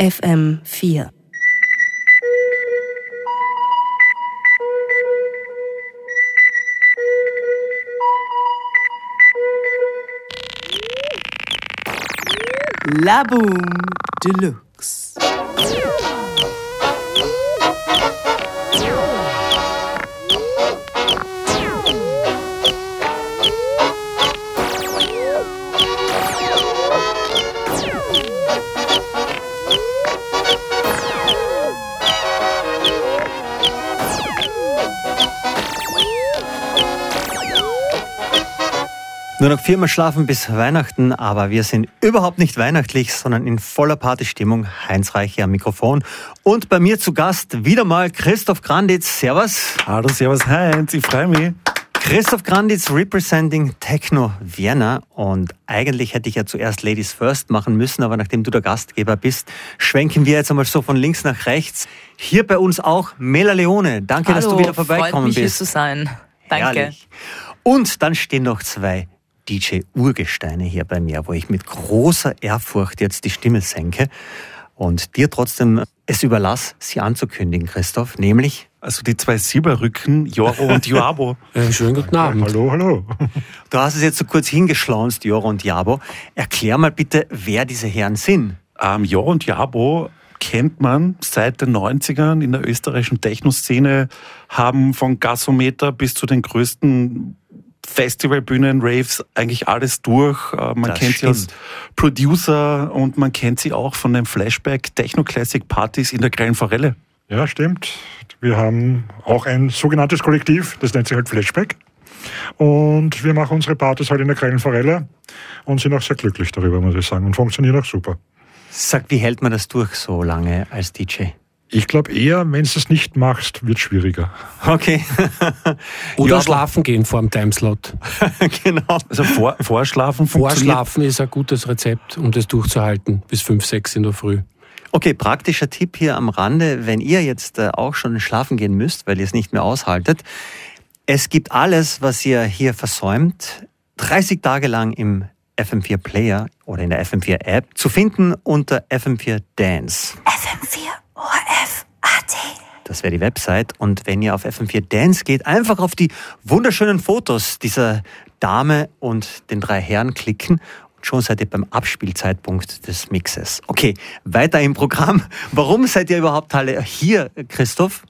FM4. La Boom Deluxe. Nur noch viermal schlafen bis Weihnachten, aber wir sind überhaupt nicht weihnachtlich, sondern in voller Partystimmung. Heinz Reiche am Mikrofon. Und bei mir zu Gast wieder mal Christoph Granditz. Servus. Hallo, servus Heinz, ich freue mich. Christoph Granditz representing Techno Vienna. Und eigentlich hätte ich ja zuerst Ladies First machen müssen, aber nachdem du der Gastgeber bist, schwenken wir jetzt einmal so von links nach rechts. Hier bei uns auch Mela Leone. Danke, Hallo, dass du wieder vorbeikommen freut mich, bist. Hier zu sein. Danke. Herrlich. Und dann stehen noch zwei DJ-Urgesteine hier bei mir, wo ich mit großer Ehrfurcht jetzt die Stimme senke und dir trotzdem es überlasse, sie anzukündigen, Christoph, nämlich Also die zwei Silberrücken, Joro und Joabo. Äh, schönen guten Abend. Hallo, hallo. Du hast es jetzt so kurz hingeschlaunzt, Joro und Jabo. Erklär mal bitte, wer diese Herren sind. Ähm, Joro und Jabo kennt man seit den 90ern in der österreichischen Techno-Szene, haben von Gasometer bis zu den größten Festivalbühnen, Raves, eigentlich alles durch. Äh, Man Das kennt sie als stimmt. Producer und man kennt sie auch von den Flashback Techno Classic Partys in der Grellen Forelle. Ja, stimmt. Wir haben auch ein sogenanntes Kollektiv, das nennt sich halt Flashback. Und wir machen unsere Partys halt in der kleinen Forelle und sind auch sehr glücklich darüber, muss ich sagen. Und funktioniert auch super. Sag, wie hält man das durch so lange als DJ? Ich glaube eher, wenn du es nicht machst, wird es schwieriger. Okay. Oder Jabo, schlafen gehen vor dem Timeslot. genau. Also vor, Vorschlafen funktioniert. Vorschlafen ist ein gutes Rezept, um das durchzuhalten bis 5, 6 in der Früh. Okay, praktischer Tipp hier am Rande, wenn ihr jetzt äh, auch schon schlafen gehen müsst, weil ihr es nicht mehr aushaltet. Es gibt alles, was ihr hier versäumt, 30 Tage lang im FM4 Player oder in der FM4 App zu finden unter FM4 Dance. FM4 ORF. Das wäre die Website. Und wenn ihr auf FM4 Dance geht, einfach auf die wunderschönen Fotos dieser Dame und den drei Herren klicken. Und schon seid ihr beim Abspielzeitpunkt des Mixes. Okay, weiter im Programm. Warum seid ihr überhaupt alle hier, Christoph?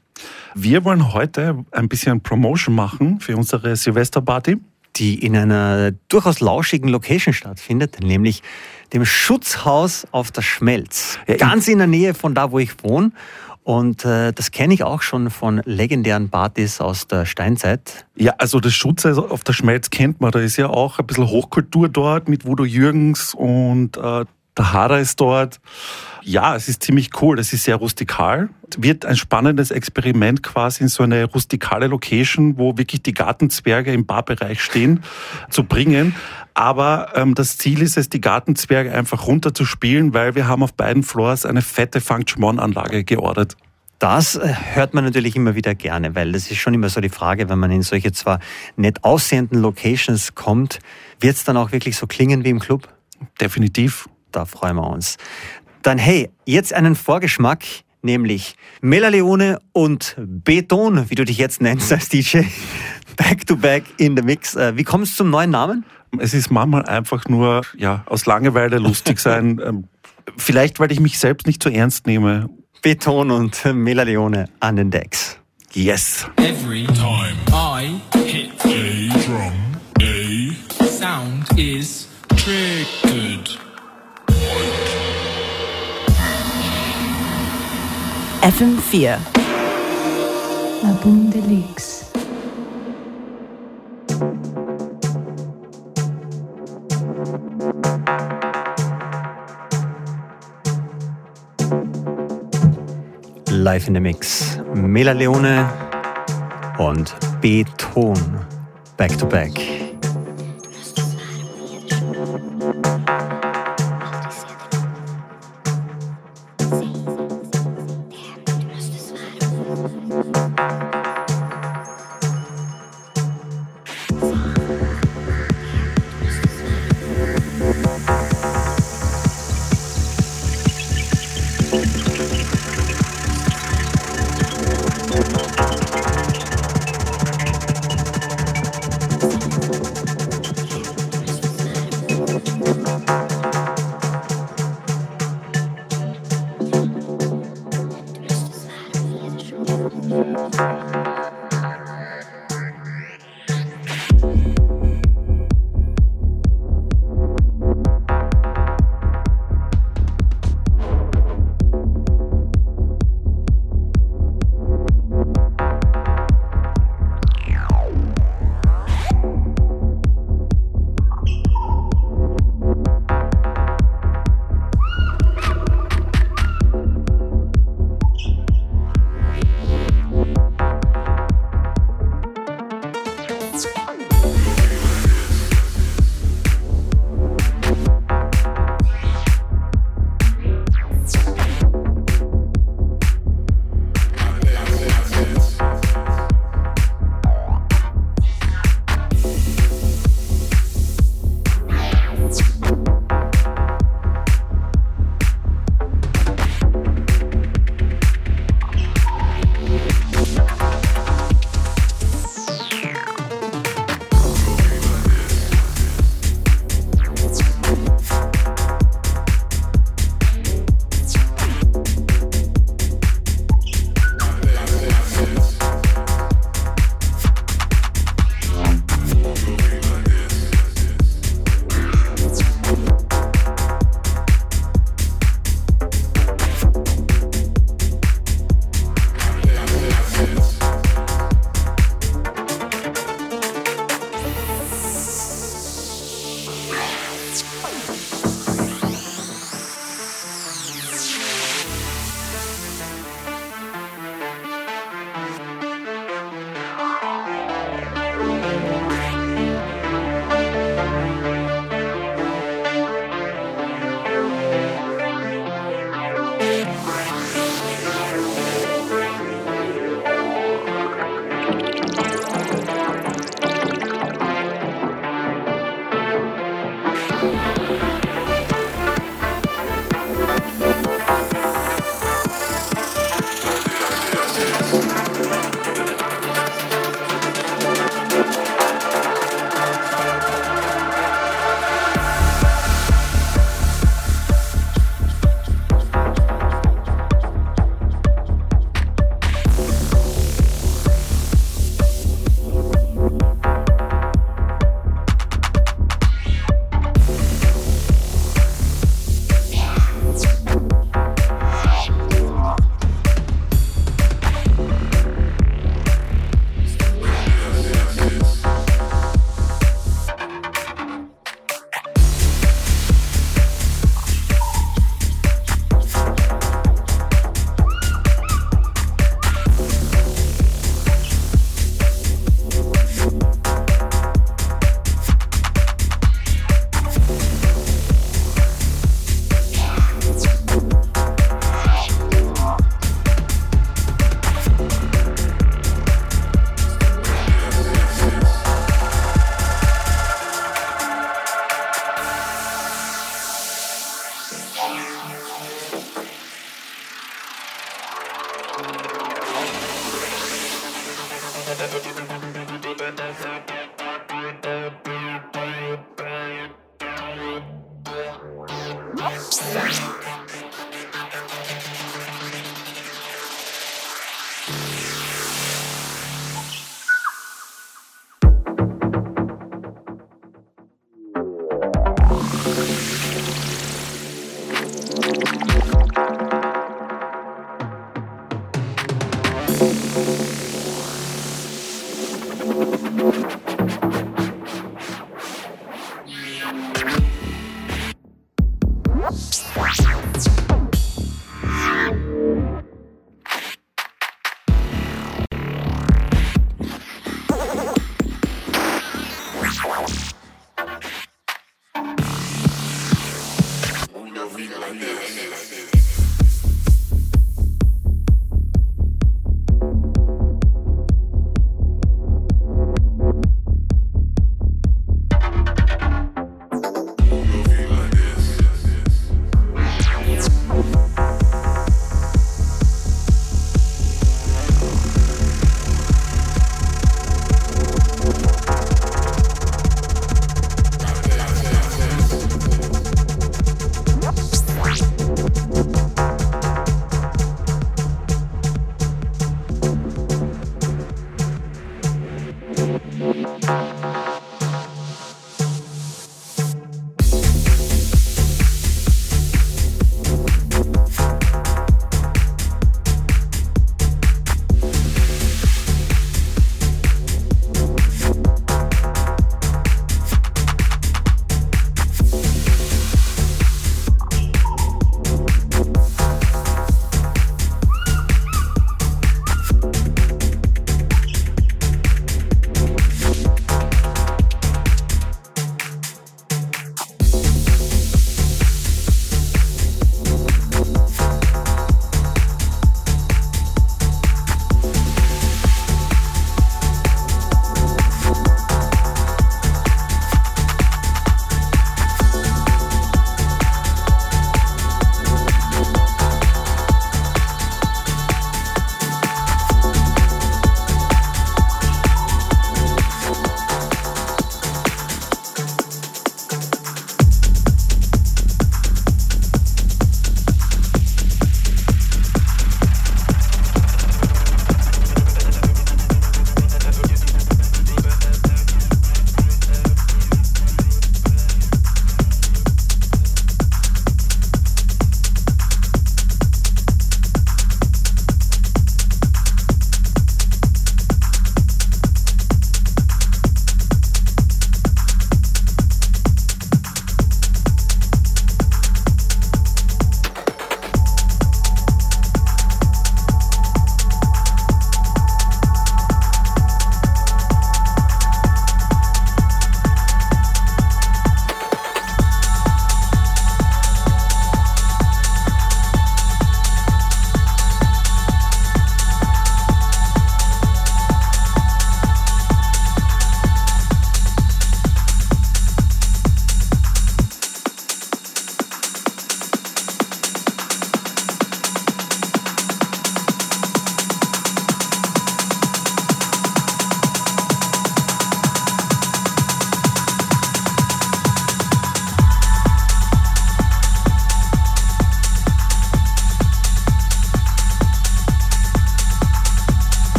Wir wollen heute ein bisschen Promotion machen für unsere Silvesterparty. Die in einer durchaus lauschigen Location stattfindet, nämlich dem Schutzhaus auf der Schmelz. Ja, Ganz in der Nähe von da, wo ich wohne. Und äh, das kenne ich auch schon von legendären Partys aus der Steinzeit. Ja, also das Schutz also auf der Schmelz kennt man. Da ist ja auch ein bisschen Hochkultur dort mit Voodoo Jürgens und äh, der Hara ist dort. Ja, es ist ziemlich cool. Es ist sehr rustikal. Wird ein spannendes Experiment quasi in so eine rustikale Location, wo wirklich die Gartenzwerge im Barbereich stehen, zu bringen. Aber ähm, das Ziel ist es, die Gartenzwerge einfach runterzuspielen, weil wir haben auf beiden Floors eine fette Function-Anlage geordert. Das äh, hört man natürlich immer wieder gerne, weil das ist schon immer so die Frage, wenn man in solche zwar nett aussehenden Locations kommt, wird es dann auch wirklich so klingen wie im Club? Definitiv. Da freuen wir uns. Dann hey, jetzt einen Vorgeschmack, nämlich Mela Leone und Beton, wie du dich jetzt nennst als DJ, back to back in the mix. Äh, Wie kommst du zum neuen Namen? Es ist manchmal einfach nur ja, aus Langeweile lustig sein. Ähm, Vielleicht, weil ich mich selbst nicht so ernst nehme. Beton und Mela Leone an den Decks. Yes. Every time I hit a drum, a sound is triggered. FM4 La Boom Deluxe. Live in the Mix. Mela Leone und Beton. Back to back.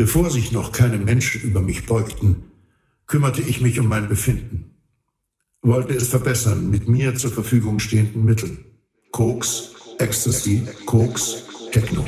Bevor sich noch keine Menschen über mich beugten, kümmerte ich mich um mein Befinden, wollte es verbessern mit mir zur Verfügung stehenden Mitteln. Koks, Ecstasy, Koks, Techno.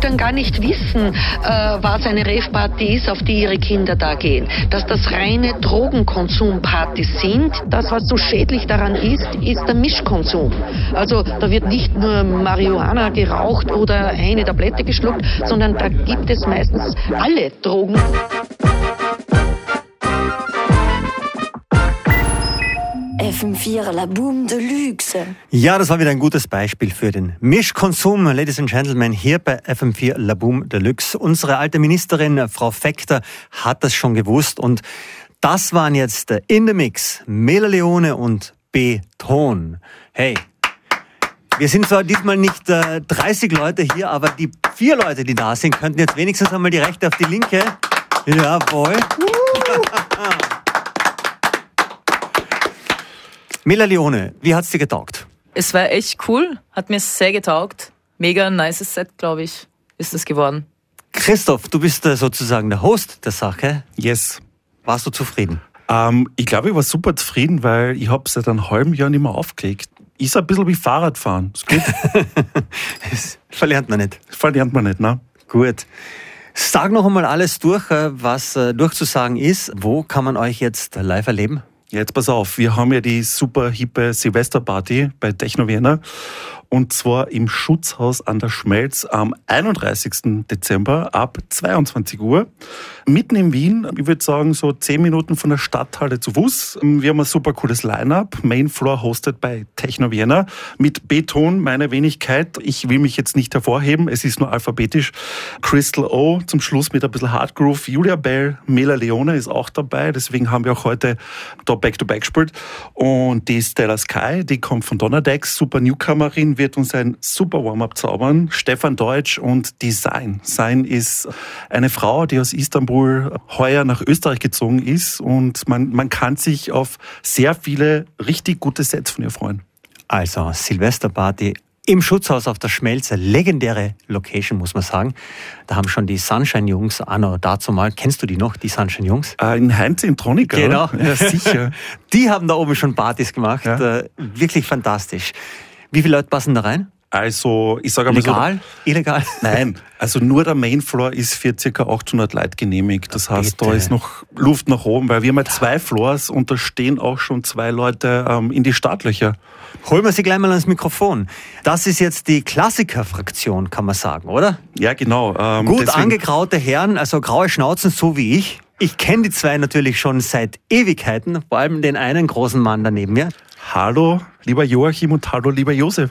Eltern gar nicht wissen, äh, was eine Rave-Party ist, auf die ihre Kinder da gehen. Dass das reine Drogenkonsumpartys sind. Das, was so schädlich daran ist, ist der Mischkonsum. Also da wird nicht nur Marihuana geraucht oder eine Tablette geschluckt, sondern da gibt es meistens alle Drogen. FM4 La Boom Deluxe. Ja, das war wieder ein gutes Beispiel für den Mischkonsum, Ladies and Gentlemen, hier bei FM4 Laboom Deluxe. Unsere alte Ministerin, Frau Fekter, hat das schon gewusst und das waren jetzt in the Mix Mela Leone und Beton. Hey, wir sind zwar diesmal nicht äh, 30 Leute hier, aber die vier Leute, die da sind, könnten jetzt wenigstens einmal die rechte auf die linke. Jawohl. Mela Leone, wie hat's dir getaugt? Es war echt cool, hat mir sehr getaugt. Mega nices Set, glaube ich, ist es geworden. Christoph, du bist äh, sozusagen der Host der Sache. Yes. Warst du zufrieden? Ähm, ich glaube, ich war super zufrieden, weil ich habe seit einem halben Jahr nicht mehr aufgelegt. Ist ein bisschen wie Fahrradfahren. Das geht. das verlernt man nicht. Das verlernt man nicht, ne? Gut. Sag noch einmal alles durch, äh, was äh, durchzusagen ist. Wo kann man euch jetzt live erleben? Jetzt pass auf, wir haben ja die super hippe Silvesterparty bei Techno Vienna Und zwar im Schutzhaus an der Schmelz am 31. Dezember ab 22 Uhr. Mitten in Wien, ich würde sagen so 10 Minuten von der Stadthalle zu Fuß. Wir haben ein super cooles Line-Up. Main Floor hosted bei Techno Vienna mit Beton, meine Wenigkeit. Ich will mich jetzt nicht hervorheben, es ist nur alphabetisch. Crystal O zum Schluss mit ein bisschen Hardgroove. Julia Bell, Mela Leone ist auch dabei, deswegen haben wir auch heute da Back-to-Back gespielt. Und die Stella Sky, die kommt von Donnerdex, super Newcomerin, wird uns ein super Warm-up zaubern. Stefan Deutsch und Design. Sein ist eine Frau, die aus Istanbul heuer nach Österreich gezogen ist und man, man kann sich auf sehr viele richtig gute Sets von ihr freuen. Also Silvesterparty im Schutzhaus auf der Schmelze, legendäre Location, muss man sagen. Da haben schon die Sunshine-Jungs, Anno, dazu mal, kennst du die noch, die Sunshine-Jungs? Äh, in Heinz in. Genau. Ja, sicher. die haben da oben schon Partys gemacht. Ja. Äh, wirklich fantastisch. Wie viele Leute passen da rein? Also, ich sage einmal Legal? so. Illegal? Nein, also nur der Mainfloor ist für ca. 800 Leute genehmigt. Das heißt, bitte. da ist noch Luft nach oben, weil wir haben ja zwei Floors und da stehen auch schon zwei Leute ähm, in die Startlöcher. Holen wir sie gleich mal ans Mikrofon. Das ist jetzt die Klassiker-Fraktion, kann man sagen, oder? Ja, genau. Ähm, Gut deswegen- angegraute Herren, also graue Schnauzen, so wie ich. Ich kenne die zwei natürlich schon seit Ewigkeiten, vor allem den einen großen Mann daneben mir. Hallo, lieber Joachim und hallo, lieber Josef.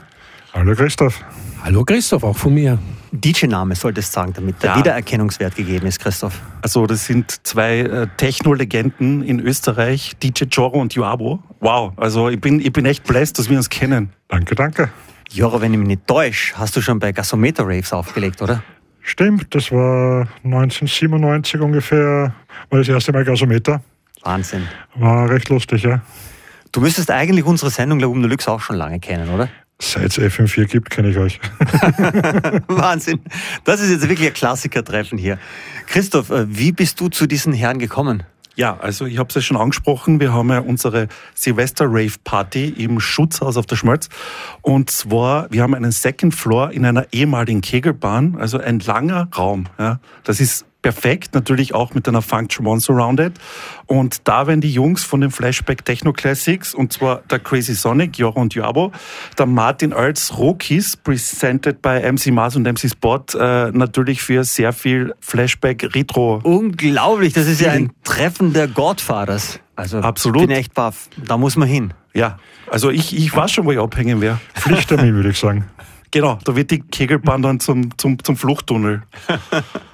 Hallo Christoph. Hallo Christoph, auch von mir. DJ-Name solltest du sagen, damit der Ja. Wiedererkennungswert gegeben ist, Christoph. Also, das sind zwei äh, Techno-Legenden in Österreich, DJ Joro und Joabo. Wow, also ich bin, ich bin echt blessed, dass wir uns kennen. Danke, danke. Joro, wenn ich mich nicht täusche, hast du schon bei Gasometer Raves aufgelegt, oder? Stimmt, das war 1997 ungefähr, war das erste Mal Gasometer. Wahnsinn. War recht lustig, ja. Du müsstest eigentlich unsere Sendung La Um Deluxe auch schon lange kennen, oder? Seit es FM4 gibt, kenne ich euch. Wahnsinn. Das ist jetzt wirklich ein Klassiker-Treffen hier. Christoph, äh, wie bist du zu diesen Herren gekommen? Ja, also ich habe es ja schon angesprochen, wir haben ja unsere Silvester-Rave-Party im Schutzhaus auf der Schmelz. Und zwar, wir haben einen Second Floor in einer ehemaligen Kegelbahn, also ein langer Raum. Ja. Das ist perfekt, natürlich auch mit einer Function One Surrounded. Und da werden die Jungs von den Flashback Techno Classics, und zwar der Crazy Sonic, Joro und Jabo, der Martin Oertz Rokis, presented by MC Mars und MC Spot, äh, natürlich für sehr viel Flashback Retro. Unglaublich, das ist ja ein Treffen der Godfathers. Also Absolut. bin echt baff. Da muss man hin. Ja, also ich, ich weiß schon, wo ich abhängen werde. Pflichttermin, würde ich sagen. Genau, da wird die Kegelbahn dann zum, zum, zum Fluchttunnel.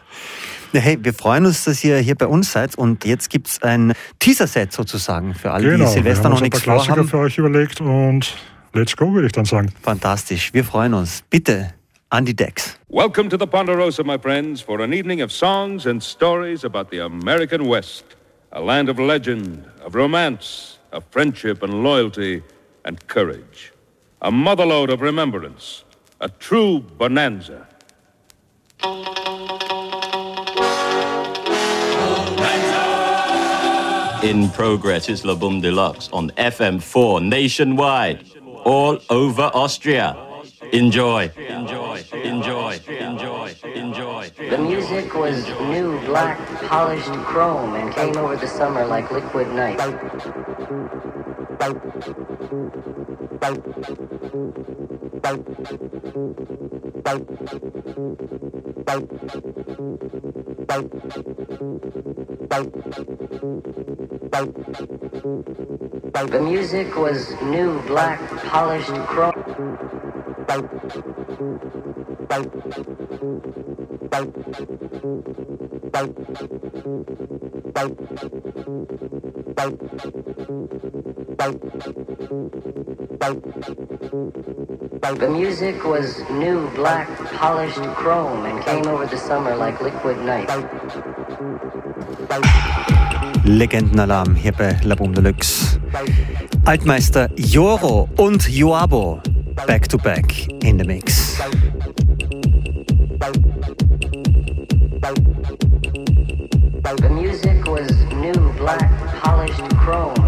Ja, hey, wir freuen uns, dass ihr hier bei uns seid. Und jetzt gibt es ein Teaser-Set sozusagen für alle, Genau, die Silvester noch nichts paar Klassiker vorhaben. für euch überlegt und let's go, würde ich dann sagen. Fantastisch, wir freuen uns. Bitte an die Decks. Welcome to the Ponderosa, my friends, for an evening of songs and stories about the American West, a land of legend, of romance, of friendship and loyalty and courage. A motherlode of remembrance, a true bonanza. In progress is La Boom Deluxe on FM4 nationwide, all over Austria. Enjoy, enjoy, enjoy, enjoy, enjoy. The music was new, black, polished chrome and came over the summer like liquid night. The music was new, black, polished chrome. The music was new, black, polished chrome and came over the summer like liquid night. Legendenalarm hier bei La Boom Deluxe. Altmeister Joro und Joabo back to back in the mix. The music was new, black, polished chrome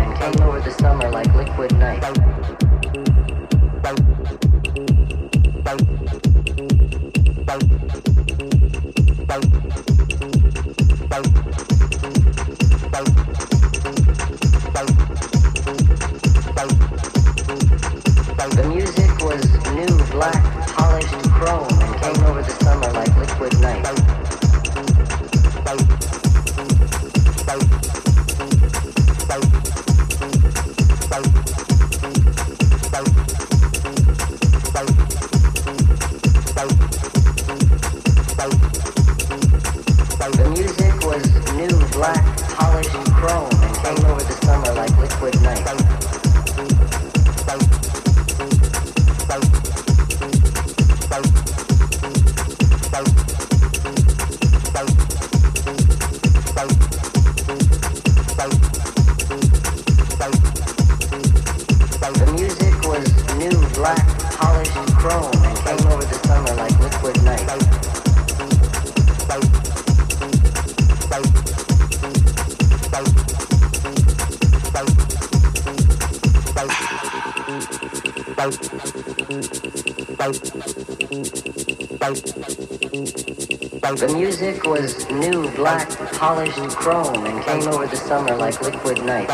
The music was new, black, polished chrome and came over the summer like liquid night.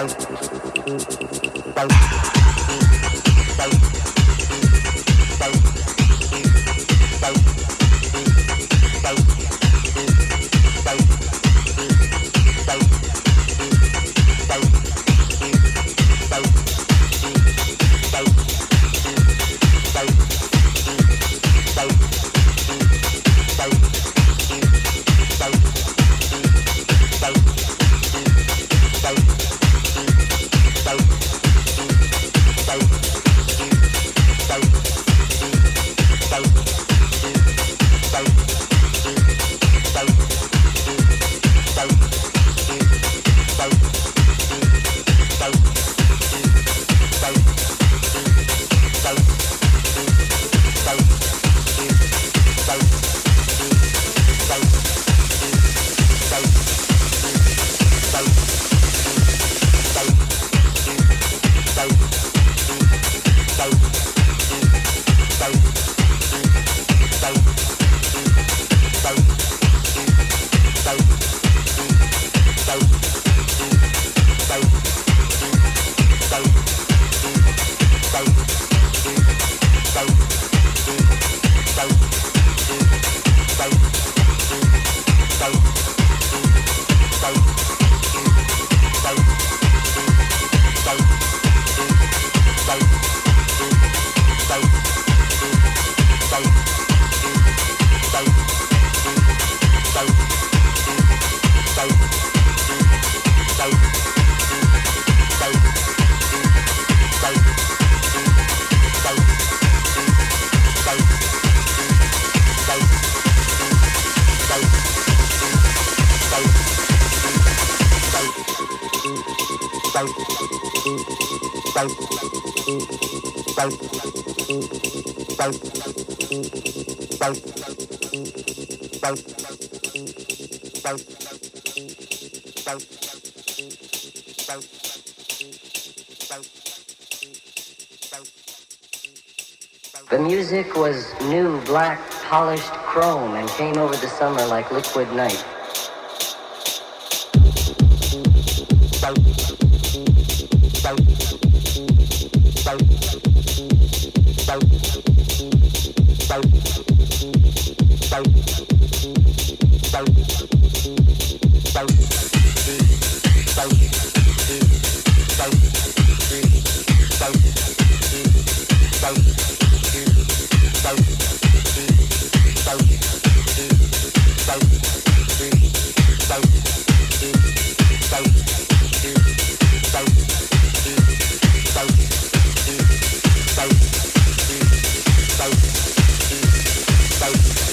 Polished chrome and came over the summer like liquid night. The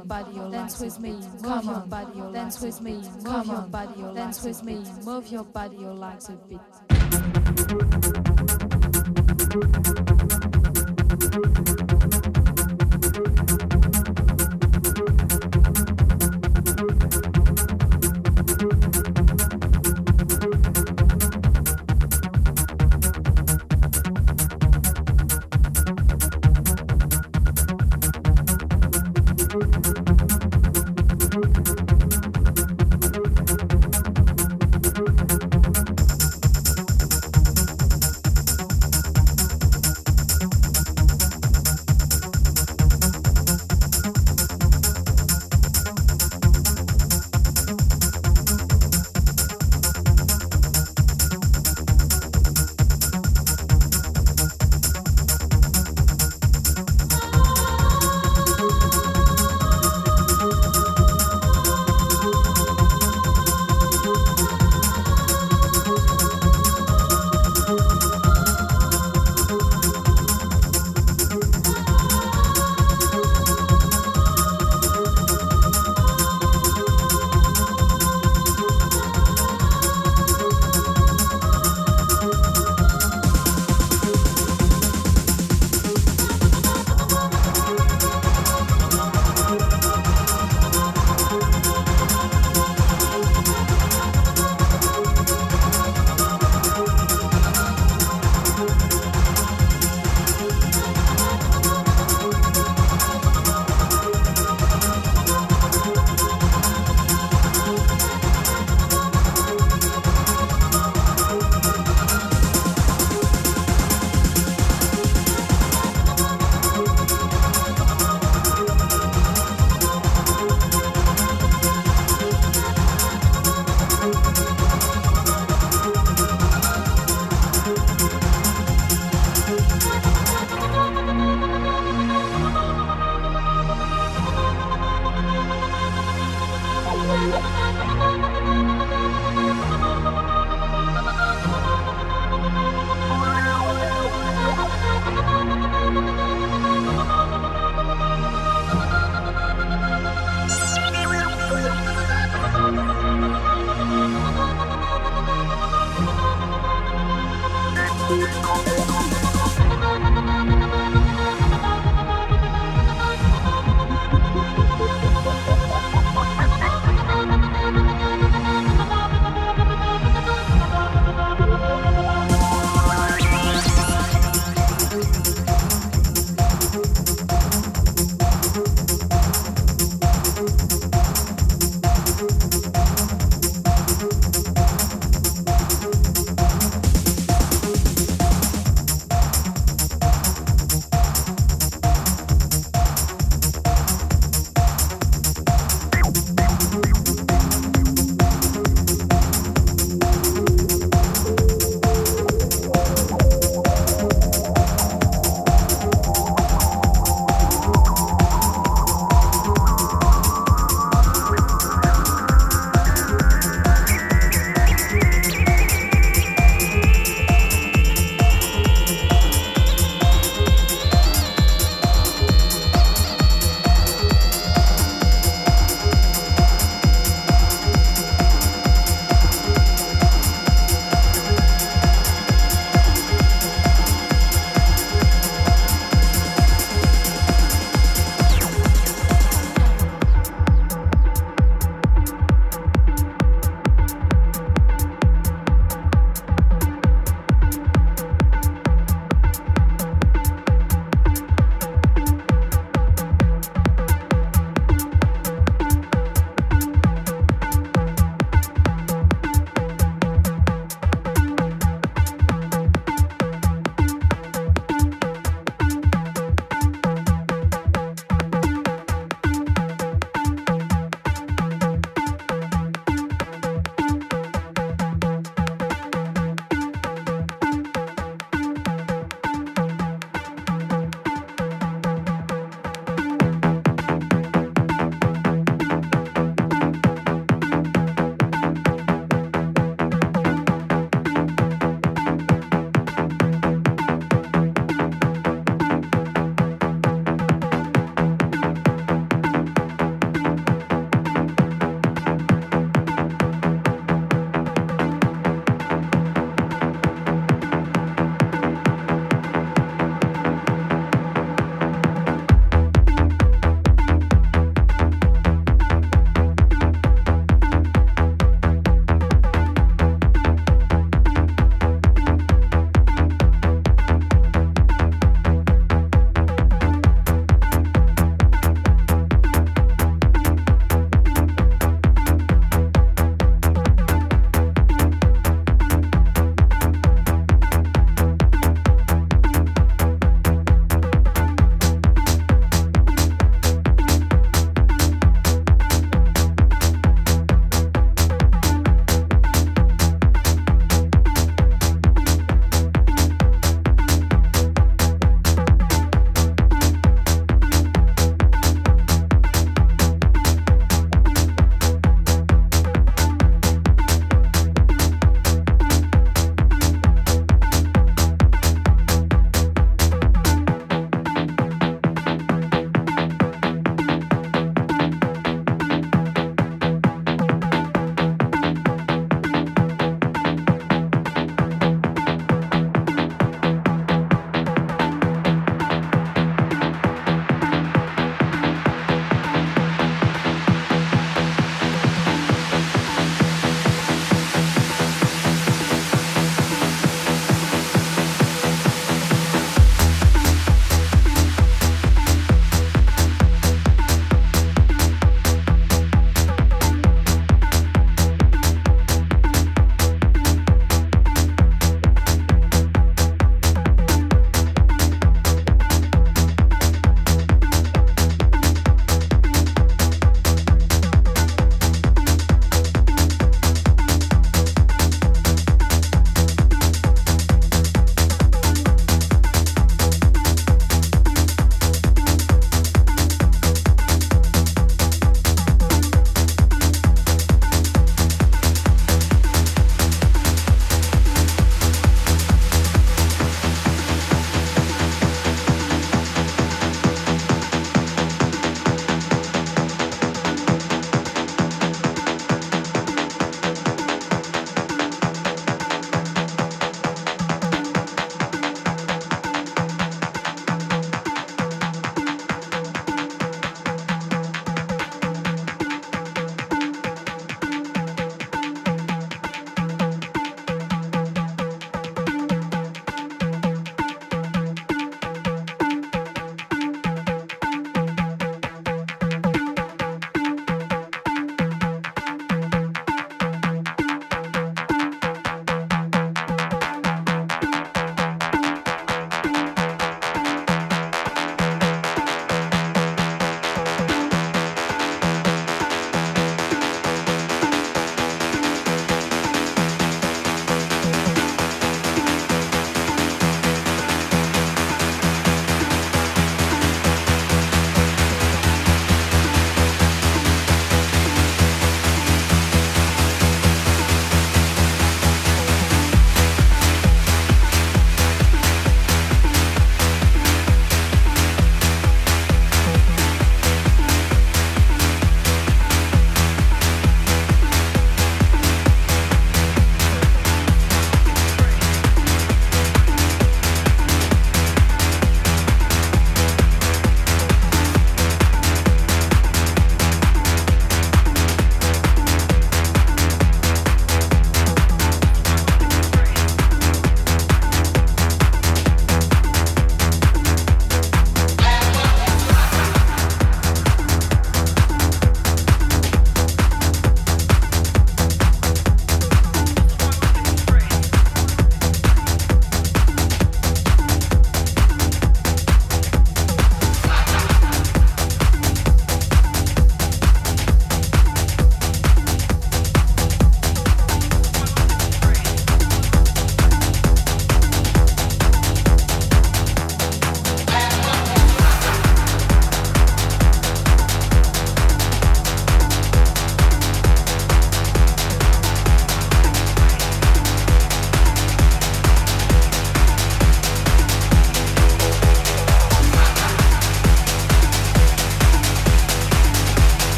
your body, your dance with me, move your body, your dance with me, move your body, your dance with me, move your body, your legs a bit.